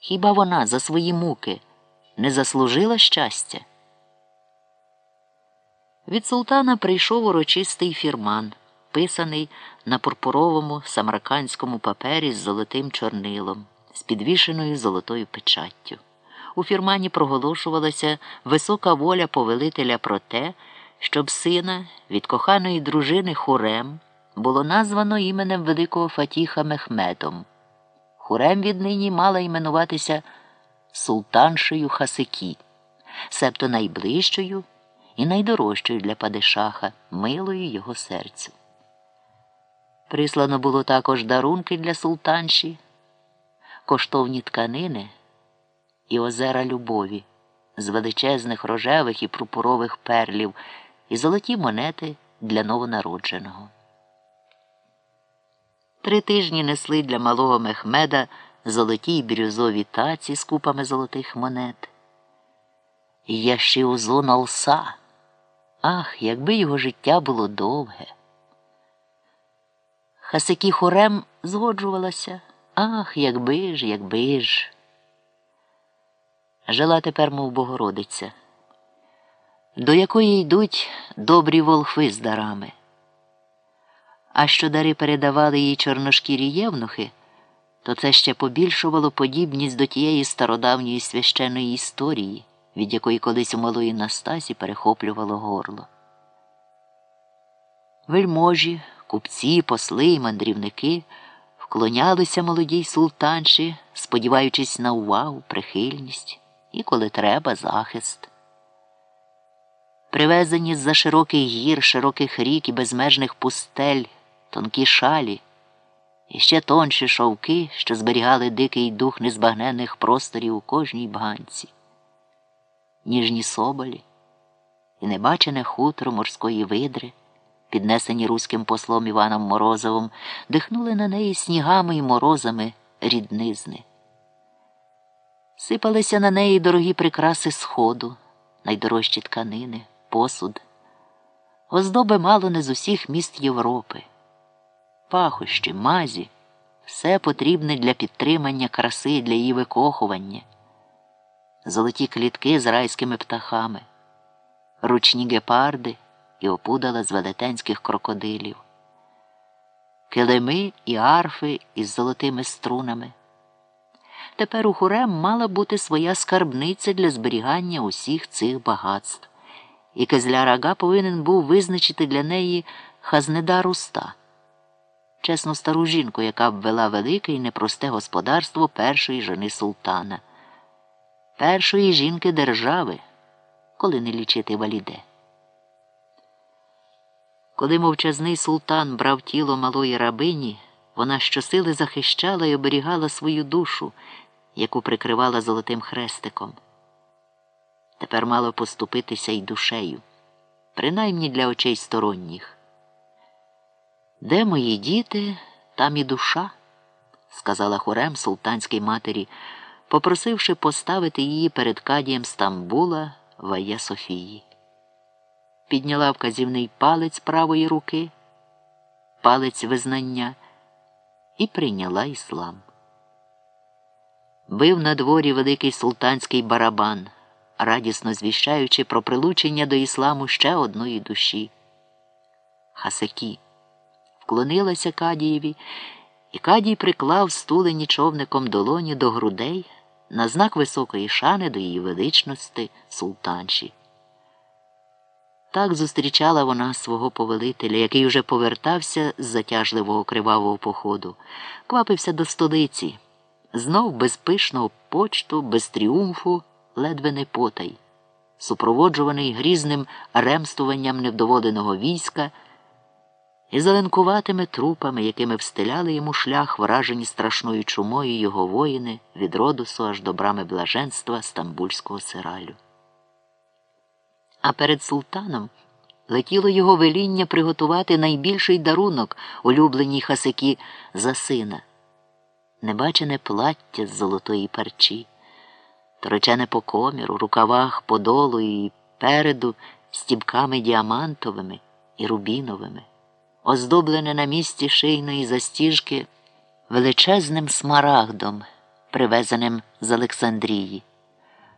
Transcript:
Хіба вона за свої муки не заслужила щастя? Від султана прийшов урочистий фірман, писаний на пурпуровому самаркандському папері з золотим чорнилом, з підвішеною золотою печаттю. У фірмані проголошувалася висока воля повелителя про те, щоб сина від коханої дружини Хурем було названо іменем великого Фатіха Мехмедом. Хурем віднині мала іменуватися Султаншею Хасикі, себто найближчою і найдорожчою для падишаха, милою його серцю. Прислано було також дарунки для султанші, коштовні тканини і озера любові з величезних рожевих і прупорових перлів і золоті монети для новонародженого. Три тижні несли для малого Мехмеда золоті й бірюзові таці з купами золотих монет. Я ще Яшіузун Алса. Ах, якби його життя було довге. Хасикі хорем згоджувалася. Ах, якби ж, якби ж. Жила тепер, мов Богородиця, до якої йдуть добрі волхви з дарами. А що дари передавали їй чорношкірі євнухи, то це ще побільшувало подібність до тієї стародавньої священної історії, від якої колись у малої Настасі перехоплювало горло. Вельможі, купці, посли і мандрівники вклонялися молодій султанші, сподіваючись на увагу, прихильність і, коли треба, захист. Привезені з за широких гір, широких рік і безмежних пустель, тонкі шалі, і ще тонші шовки, що зберігали дикий дух незбагненних просторів у кожній бганці, ніжні соболі і небачене хутро морської видри, піднесені руським послом Іваном Морозовим, дихнули на неї снігами і морозами ріднизни. Сипалися на неї дорогі прикраси сходу, найдорожчі тканини, посуд, оздоби мало не з усіх міст Європи, пахощі, мазі, все потрібне для підтримання краси, для її викохування, золоті клітки з райськими птахами, ручні гепарди і опудала з велетенських крокодилів, килими і арфи із золотими струнами. Тепер у Хурем мала бути своя скарбниця для зберігання усіх цих багатств, і Кезляр Ага повинен був визначити для неї хазнедар уста, чесну стару жінку, яка б вела велике і непросте господарство першої жени султана, першої жінки держави, коли не лічити валіде. Коли мовчазний султан брав тіло малої рабині, вона щосили захищала і оберігала свою душу яку прикривала золотим хрестиком. Тепер мало поступитися й душею, принаймні для очей сторонніх. Де мої діти, там і душа, сказала хорем султанській матері, попросивши поставити її перед кадієм Стамбула Вая Софії. Підняла вказівний палець правої руки, палець визнання і прийняла іслам. Бив на дворі великий султанський барабан, радісно звіщаючи про прилучення до ісламу ще одної душі. Хасакі вклонилася Кадієві, і Кадій приклав стулені човником долоні до грудей на знак високої шани до її величності султанші. Так зустрічала вона свого повелителя, який уже повертався з затяжливого кривавого походу, квапився до столиці знов без пишного почту, без тріумфу, ледве не потай, супроводжуваний грізним ремствуванням невдоволеного війська і зеленкуватими трупами, якими встиляли йому шлях, вражені страшною чумою його воїни від Родосу аж до брами блаженства Стамбульського сиралю. А перед султаном летіло його веління приготувати найбільший дарунок улюбленій хасики за сина небачене плаття з золотої парчі, торочене по коміру, рукавах подолу і переду стібками діамантовими і рубіновими, оздоблене на місці шийної застіжки величезним смарагдом привезеним з Олександрії.